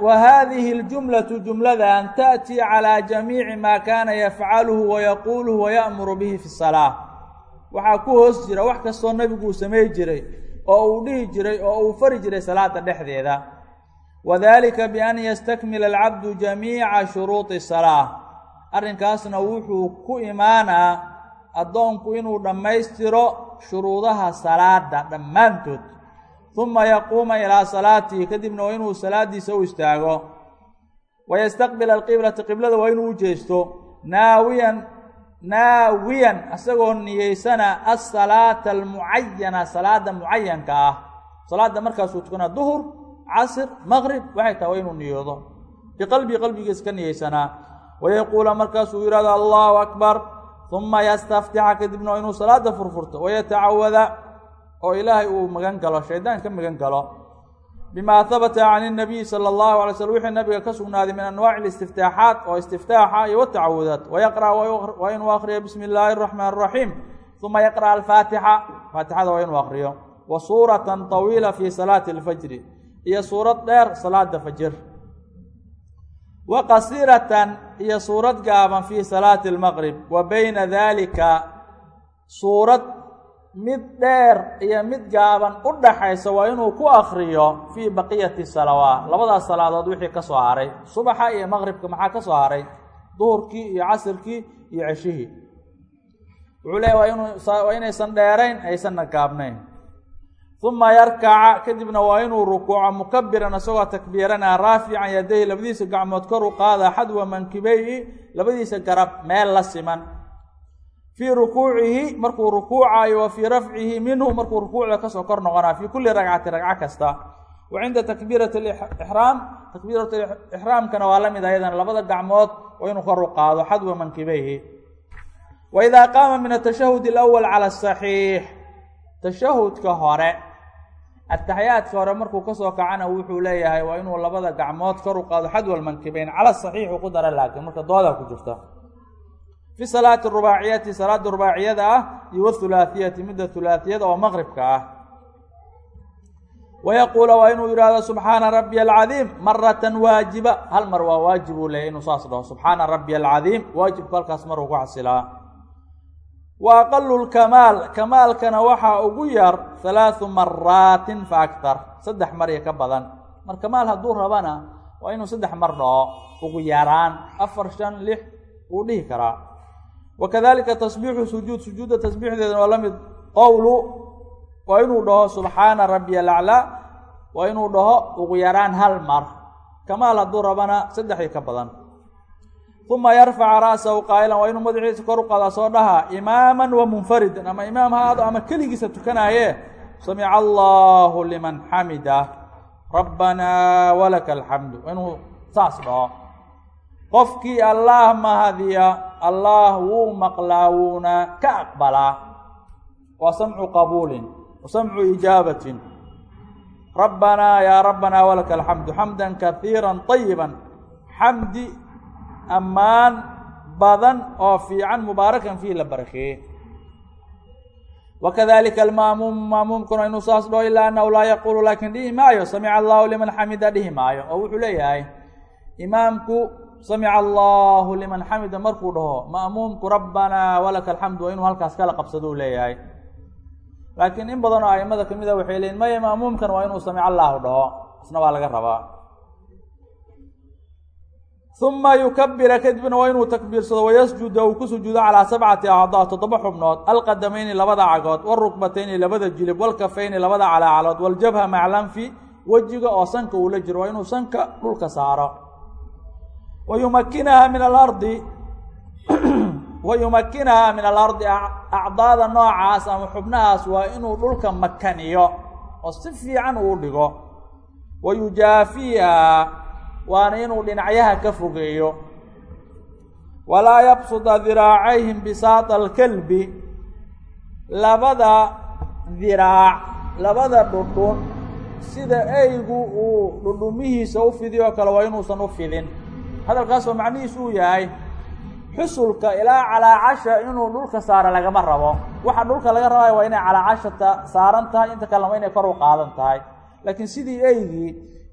wa haadihi اljumlaةu jumladan taأtii calىa jamiici maa kaana yafcaluhu wayaquuluhu waya'muru bihi fi الsalaaة waxaa ku hoos jira wax kastoo nabigu uu samey jiray oo uu dhihi jiray oo uu fari jiray salaada dhexdeeda wadalika bian yastakmila alcabdu jamiica shuruuطi الsalaaة arrinkaasna wuxuu ku imaanaa addoonku inuu dhammaystiro shuruudaha salaada dhammaantood. Uma yaquuma ilaa salaatihi kadibna waa inuu salaadiisa u istaago. Wayastaqbil alqiblata qiblada waa inuu u jeesto. Naawiyan naawiyan isagoo niyeysana asalaata almucayana salaada mucayanka ah. Salaada markaasuu tukana duhur casr maqrib waxay tahay waa inuu niyoodo. Biqalbii qalbigiis ka niyeysanaa wayaquula markaasuu yihahdo allahu akbar uma yastaftixa kadibna waa inuu salaada furfurto wayatacawada oo ilaahay uu magan galo shaydaan ka magan galo bima habata can الnabiy salى اllahu alay slm wixii nabiga ka sugnaaday min anwaaci اlistiftaaxaat oo istiftaaxa iyo watacawudaat wayaqra waa inuu akriyo bismi اllaahi الraxmaan الraxiim uma yaqra alfaatixa faatixada waa inuu akriyo wa suurata طawiila fi salaati اlfajri iyo suurad dheer salaada fajr wa qasiratan iyo suurad gaaban fi salaati اlmaqrib wa bayna dalika suurad mid dheer iyo mid gaaban u dhaxaysa waa inuu ku akriyo fii baqiyati salawaat labadaas salaadood wixii ka soo haray subaxa iyo maqribka maxaa ka soo haray? Duhurkii iyo casirkii iyo ceshihii. Wuxuu leeya waa inuu waa inaysan dheerayn aysanna gaabnayn uma yarkaca kadibna waa inuu rukuuco mukabiran isagoo takbiiranaa raafican yadayhi labadiisa gacmood kor u qaada xadwa mankibeyhi labadiisa garab meel la siman. Fii rukuucihi markuu rukuucayo wa fii rafcihi minhu markuu rukuucda ka soo kor noqonaa fii kulli ragcati ragco kasta. Wa cinda takbiirati ixraam takbiirat ixraamkana waa la mid ayadan labada gacmood waa inuu kor u qaado xadwa mankibeyhi wa qaama min atashahud alawal cala asaxiix tashahudka hore ataxiyaadka hore markuu ka soo kacana wuxuu leeyahay waa inuu labada gacmood kor u qaado. Xadwa mankibeyn cala saxiixu ku dara laakiin marka doodaa ku jirta. Fi salaati rubaaciyati salaada rubaaciyada ah iyo wahulaahiyati midda hulaahiyada oo maqribka ah. Wayaquula waa inuu yidhaahdo subxaana rabbiya alcadiim maratan waajiba. Hal mar waa waajib uu leeyahy inuu saas dhaho subxaana rabbiya alcadiim waajibku halkaas maruu ku xasilaa wa aqalu lkamaal kamaalkana waxaa ugu yar halaathu maraatin fa aktar saddex mar iyo ka badan. Mar kamaal hadduu rabana waa inuu saddex mar dhaho ugu yaraan. Afar shan lix wuu dhihi karaa. Wakadalika tasbiixu sujuud. Sujuudda tasbiixdeedana waa la mid. Qowlu waa inuu dhaho subxaana rabbiya alaclaa waa inuu dhaho ugu yaraan hal mar. Kamaal hadduu rabana saddex iyo ka badan uma yarfaca ra'sahu qaa'ilan waa inuu madaxiisa kor u soo dhaha imaaman wa munfaridan ama imaam ha ama keligiisa tukanaaye samica allahu liman xamida rabbanaa walaka alxamdu. Waa inuu saas dhaho. Qofkii allaah mahadiya allaah wuu maqlaa ka aqbalaa waa samcu qabuulin wa samcu ijaabatin. Rabbanaa yaa rabbanaa walaka alxamdu xamdan kaiira طayiba xamdi ammaan badan oo fiican mubaarakan fiih la barakeeye wakadalika almaamuum maamuumkuna inuu saas dhaho ilaa annahu laa yaquulu laakiin dhihi maayo samica allahu liman xamida dhihi maayo. Oo wuxuu leeyahay imaamku samica allahu liman xamida markuu dhaho ma'muumku rabbanaa walaka alxamdu waa inuu halkaas kala qabsado uu leeyahay. Laakiin in badan oo aimada ka mid a waxay leeyiin maya ma'muumkan waa inuu samic allahu dhaho. Isna waa laga rabaa uma yukabira kadibna waa inuu takbiirsado wayasjuda uu ku sujuudo calaa sabcati acdaa toddoba xubnood alqadamayni labada cagood wاlrukbatayni labada jilib wاlkafayni labada calaacalood waljabha maclanfi wejiga oo sanka uu la jiro waa inuu sanka dhulka saaro wayumakinaha min alardi wayumakinaha min alardi acdaada noocaas ama xubnahaas waa inuu dhulka makaniyo oo si fiican uu dhigo wayujaafiiha waana inuu dhinacyaha ka fogeeyo. Walaa yabsuda diraacayhim bisaata alkalbi. Labada diraac labada dhudhun sida eygu uu dhudhumihiisa u fidiyo kale waa inuusan u fidin. Hadalkaas oo macnihiisu uu yahay xusulka ilaa calaacasha inuu dhulka saaro lagama rabo. Waxa dhulka laga rabayo waa inay calaacashata saaran tahay inta kalena waa inay kor u qaadan tahay. Laakiin sidii eygii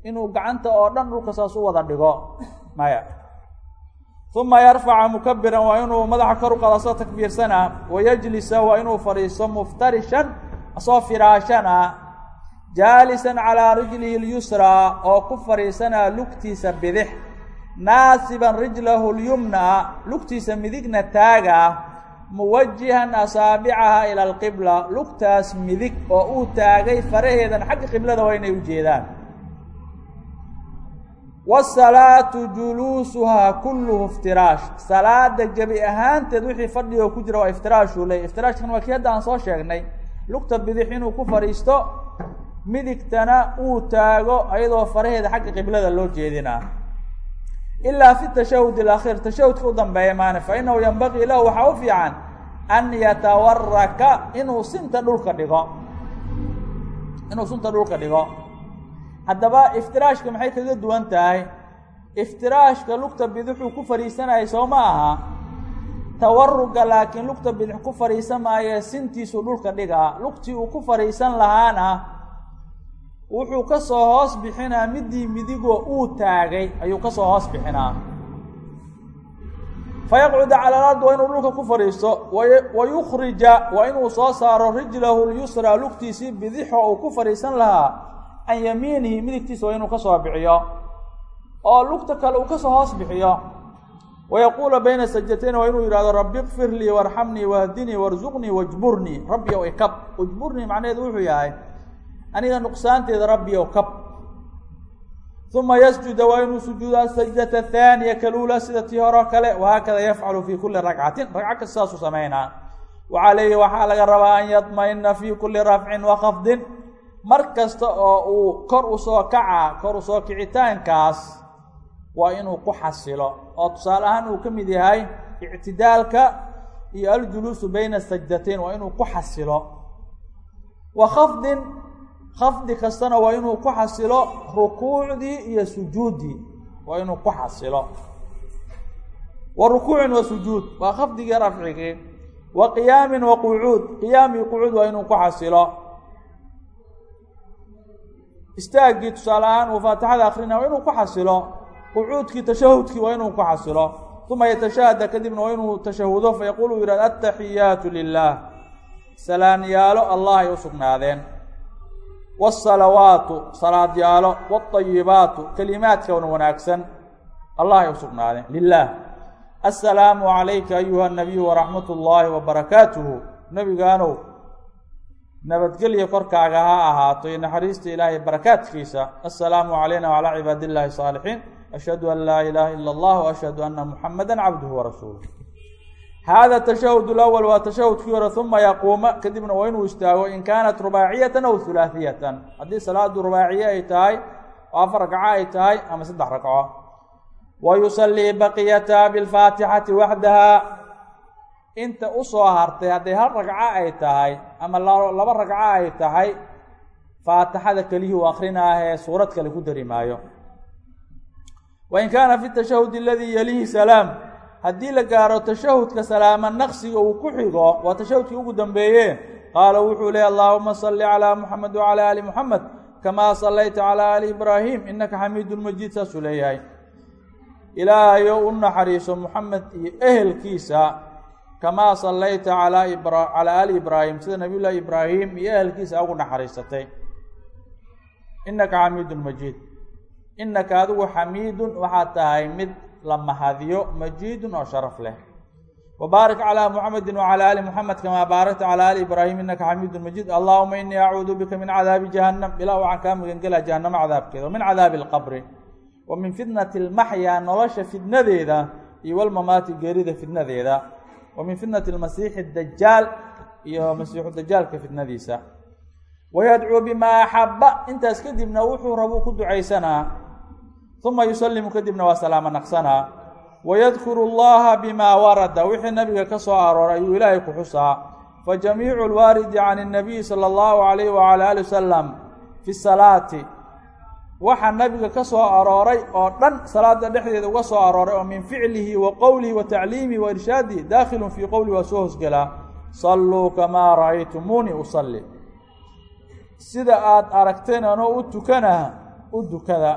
inuu gacanta oo dhan dhulka saas u wada dhigo. Maya. Uma yarfaca mukabiran waa inuu madaxa kor u qaado asoo takbiirsana. Wayajlisa waa inuu fadhiisto muftarishan asoo firaashana. Jaalisan calaa rijlihi lyusraa oo ku fadhiisanaa lugtiisa bidix. Naasiban rijlahu lyumna lugtiisa midigna taaga. Muwajihan asaabicaha ila alqibla lugtaas midig oo uu taagay faraheedan xagga qiblada waa inay u jeedaan wasalaatu juluusuhaa kulluhu iftiraash salaada gebi ahaanteed wixii fadhigo ku jira waa iftiraashuu leey iftiraashkan waa kii hadda aan soo sheegnay lugta bidix inuu ku fadhiisto midigtana uu taago ayadoo faraheeda xagga qiblada loo jeedinaa ilaa fi tashahud alakhiir tashahudka u dambeeya maane fa inahu yanbagii lahu waxaa u fiican an yatawaraka inuu sinta dhulka dhigo inuu sinta dhulka dhigo haddaba iftiraashka maxay kaga duwan tahay? Iftiraashka lugta bidixuu ku fadhiisanayay soo ma aha. Tawaruga laakiin lugta bidix ku fadhiisan maaye sintiisuu dhulka dhigaa lugtii uu ku fadhiisan lahaana wuxuu ka soo hoos bixinaa midii midigoo uu taagay. Ayuu ka soo hoos bixinaa. Fayaqcuda cala alardi waa inuu dhulka ku fadhiisto wa yukhrija waa inuu soo saaro rijlahu lyusraa lugtiisii bidixo uu ku fadhiisan lahaa can yamiinihi midigtiisa waa inuu ka soo bixiyo oo lugta kale uu ka soo hoos bixiyo. Wayaquula bayna sajdatayni waa inuu yidhahdo rabbi kfir lii warxamnii wahdinii warzuqnii wajburnii. Rabbi ow ikab ujburnii macnaheedu wuxuu yahay aniga nuqsaanteeda rabbi ow kab. Uma yasjuda waa inuu sujuudo asajdata athaaniya kaluula sida tii horo kale wahaakada yafcalu fii kuli ragcatin ragco kasta saasuu samaynaa wa calayhi waxaa laga rabaa an yadma-ina fii kuli rafcin wakafdin mar kasta oo uu kor u soo kaca kor u soo kicitaankaas waa inuu ku xasilo. Oo tusaale ahaan uu ka mid yahay ictidaalka iyo aljuluusu bayna sajdatayn waa inuu ku xasilo. Wa khafdin khafdi kastana waa inuu ku xasilo rukuucdii iyo sujuuddii waa inuu ku xasilo. Wa rukuucin wa sujuud waa khafdigii rafcigii. Wa qiyaamin wa qucuud qiyaam iyo qucuud waa inuu ku xasilo istaaggii tusaale ahaan uu faatixada akhrina waa inuu ku xasilo qucuudkii tashahudkii waa inuu ku xasilo uma yatashahada kadibna waa inuu tashahudo fayaquul uu yidhahdo ataxiyaatu lilaah salaanyaalo allahay u sugnaadeen. Waasalawaatu salaadyaalo waayibaatu kelimaadka wanaagsan allah ay u sugnaadeen. Lilaah assalaamu calayka ayuha nabiyu waraxmat ullaahi wa barakaatuhu. Nebigaanow nabadgelyo korkaaga ha ahaato iyo naxariista ilaahay barakaadkiisa assalaamu calayna wacalaa cibaadi illaahi saalixiin. Ashhadu an laa ilaaha ila allah ashhadu ana muxamada cabduhu warasuuluh hada tashahud awal waa tashahudkii hore uma yaquuma kadibna waa inuu istaago in kaanat rubaaciyatan aw hulaahiyatan haddii salaadu rubaaciye ay tahay oo afar ragco ay tahay ama saddex ragco. Wa yusalii baqiyata bilfaatixati waxdaha inta u soo hartay hadday hal ragco ay tahay ama laba ragco ay tahay faatixada keliyii u akrinaahee suurad kale ku dari maayo. Wain kaana fi tashahud aladii yalihi salaam haddii la gaaro tashahudka salaama naqsiga uu ku xigo waa tashahudkii ugu dambeeye qaala wuxuu lehy allahuma salli calaa muxamed wacalaa ali muxamed kamaa sallayta calaa ali ibraahim inaka xamiidun majiid saasuu leeyahay. Ilaahayo u naxariiso muxamed iyo ehelkiisa kamaa sallayta calaa ali ibraahim sida nabiy llahi ibraahim iyo ehelkiisa ugu naxariisatay inaka xamiidun majiid inaka adigu xamiidun waxaad tahay mid la mahadiyo majiidun oo sharaf leh wbaarik calىa muxamedi wcalى ali muxamed kamaa baarakta calى ali ibraahim inaka xamiidu majiid allahuma inii acuudu bika min cadaabi jahanam ilah waxaan kaa magan gelaa jahanamo cadaabkeeda wamin cadaabi اlqabri wa min fitnati اlmaxyaa nolosha fitnadeeda iyo walmamaati geerida fitnadeeda wa min fitnati masiixi dajaal iyo masiixu dajaalka fitnadiisa wayadcuu bimaa axaba intaas kadibna wuxuu rabuu ku ducaysanaa uma yusallimu kadibna waa salaamo naqsanaa wayadkuru allaha bimaa warada wixii nabiga ka soo arooray ayuu ilaahay ku xusaa fajamiicu lwaaridi can اnabiyi sala allahu alayh wala ali wasalam fi waxa nabiga ka soo arooray oo dhan salaada dhexdeeda uga soo arooray oo min ficlihi wa qowlihi wa tacliimihi wa irshaadihi daakhilun fii qowlihi waa soo hosgelaa salluu kamaa ra'aytumuunii usalli. Sida aada aragteen anoo u tukana u dukada.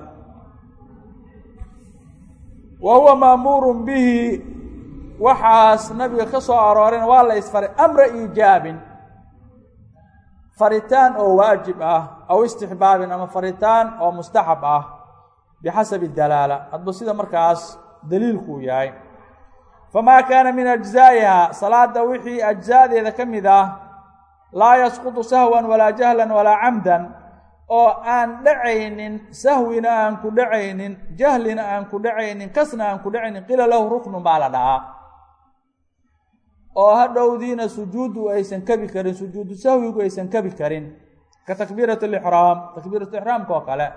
Wa huwa maamuurun bihi. Waxaas nabiga ka soo aroorayna waa la isfaray amra iijaabin faritaan oo waajib ah aw istixbaabin ama faritaan oo mustaxab ah bixasabi dalaala. Hadba sida markaas daliilkuu yahay. Famaa kaana min ajzaa'iha salaada wixii ajzaadeeda ka mid ah laa yasqutu sahwan walaa jahlan walaa camdan oo aan dhacaynin sahwina aan ku dhacaynin jahlina aan ku dhacaynin kasna aan ku dhacaynin qila lahu ruknun baa la dhahaa oo hadhowdiina sujuuddu aysan kabi karin sujuudu sahwigu aysan kabi karin. Ka takbiirat alixraam takbiirat ixraamka oo kale.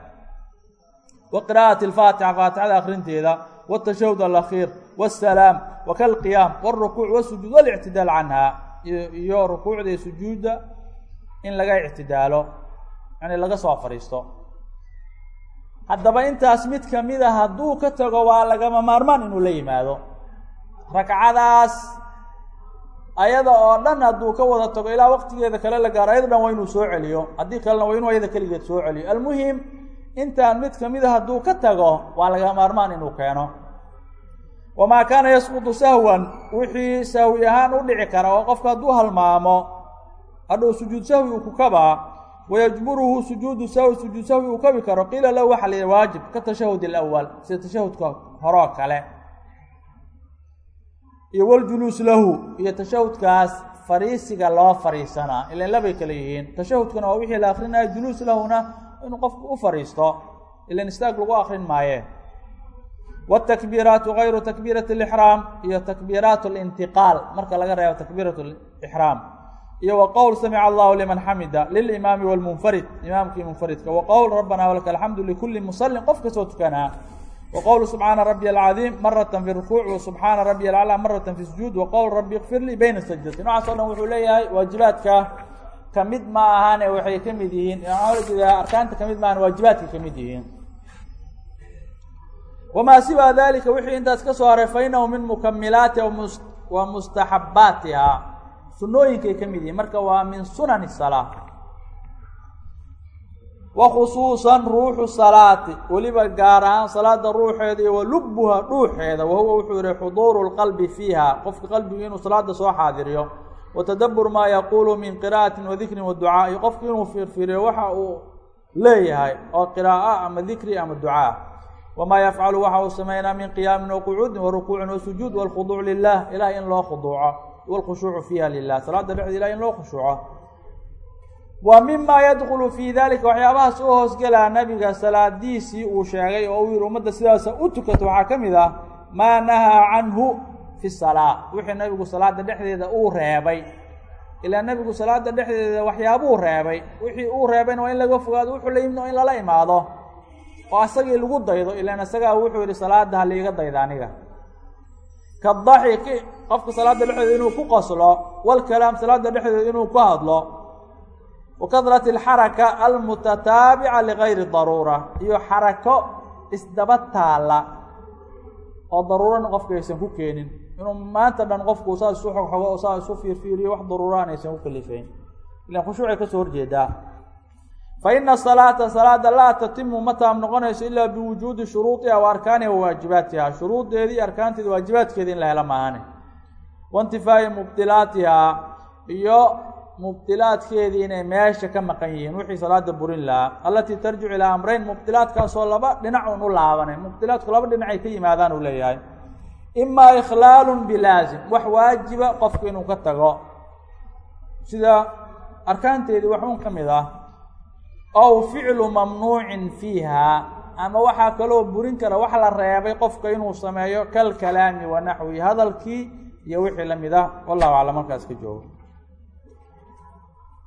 Wa qiraa'ati alfaatixa faatixada akhrinteeda. Watashahud alakhiir waasalaam wa kalqiyaam walrukuuc wasujuud walictidaal canha. Iyo rukuucda sujuudda in laga ictidaalo yani laga soo fadhiisto. Haddaba intaas mid ka mid a hadduu ka tago waa lagama maarmaan inuu la yimaado. Ragcadaas ayada oo dhan hadduu ka wada tago ilaa waqtigeeda kale la gaaro ayada dhan waa inuu soo celiyo. Haddii kalena waa inuu ayada keligeed soo celiyo. Almuhim intaan mid ka mid a hadduu ka tago waa laga maarmaan inuu keeno. Wamaa kaana yasqutu sahwan wixii sahwi ahaan u dhici kara oo qofka hadduu halmaamo hadhuu sujuud sahwi uu ku kabaa wayajburuhu sujuudu sahwi sujuud sahwi uu kabi karo qiila lahu waxa la waajib ka tashahud alawal sida tashahudka horoo kale iyo waljuluus lahu. Iyo tashahudkaas fariisiga loo fariisanaa ilan labay kale yihiin. Tashahudkuna waa wixii la akrinaya juluus lahuna inuu qofku u fariisto. Ilan istaag lagu akrin maaye. Wtakbiiraatu gayru takbiirati lixraam iyo takbiiraat lintiqaal. Marka laga reebo takbiirat lixraam iyo wa qowl samica allahu liman xamida lilimaami wlmunfarid imaamkii munfaridka wa qowl rabbana walaka alxamdu likuli musallin. Qof kastoo tukanaa rabiy alcadiim marata fi rukuuc wa subxaana rabiy alclaa marata fi sujuud wa qowl rabbi ikfir lii bayna sajdatin nocaas o dhan wuxuu leeyahay waajibaadka ka mid ma ahane waxay ka mid yihiin arkaanta ka mid maahan waajibaadka ka mid yihiin wamaa siwaa dalika wixii intaas ka soo haray fa inahu min mukamilaati wa mustaxabaatiha sunooyinkay ka mid yihiin marka waa min sunani salaa wa khusuusan ruuxu salaati weliba gaar ahaan salaada ruuxeeda iyo wa lubuha dhuuxeeda wahuwa wuxuu yihi xuduuru lqalbi fiiha qofka qalbigu inuu salaada soo xaadiriyo wa tadabur maa yaquulu min qira'atin wa dikrin wa ducaa iyo qofku inuu fiirfiiriyo waxa uu leeyahay oo qiraa'o ama dikri ama ducaa wamaa yafcalu waxa uu sameynaa min qiyaamin wa qucuudin wa rukuucin wa sujuud walkhuduuc lilah ilaah in loo khuduuco walkhushuucu fiiha lilah salaada dhexdeeda ilah in loo khushuuco wa mima yadkulu fii dalika waxyaabahaas u hoosgelaa nabiga salaadiisii uu sheegay oo uu yihi ummadda sidaasa u tukato waxaa ka mid ah maa nahaa canhu fi salaa. Wixii nabigu salaada dhexdeeda uu reebay. Ilaa nabigu salaada dhexdeeda waxyaabuu reebay. Wixii uu reebayna waa in laga fogaado wuxuu la yimid in lala imaado. Oo asagii lagu daydo ilaan isagaa wuxuu yihi salaada ha liiga dayda aniga. Kadaxiki qofka salaada dhexdeeda inuu ku qoslo walkalaam salaada dhexdeeda inuu ku hadlo wakadrat alxaraka almutataabica ligayri daruura iyo xarako isdaba taalla oo daruurana qofka aysan ku keenin inuu maanta dhan qofku saa isu xogxogo saa isu fiirfiiriyo wax daruuraan aysan ku kalifayn ilan khushuucay ka soo horjeedaa fa ina salaata salaada laa tatimu ma taam noqonayso ilaa biwujuudi shuruudiha wa arkaaniha wa waajibaatiha shuruudeedii iyo arkaanteeda waajibaadkeeda in la helo maahane waintifaa'i mubdilaatiha iyo mubdilaadkeedii inay meesha ka maqan yihiin. Wixii salaada burin lahaa allatii tarjicu ilaa amreyn mubdilaadkaasoo laba dhinac un u laabanay. Mubdilaadku laba dhinacay ka yimaadaan uu leeyahay. Imaa ikhlaalun bilaazim wax waajiba qofku inuu ka tago. Sida arkaanteedii wax un ka mid ah ow ficlu mamnuucin fiiha ama waxaa kaloo burin kara wax la reebay qofka inuu sameeyo kalkalaami wa naxwi hadalkii iyo wixii la mid ah. Wallahu aclam markaas ka joogo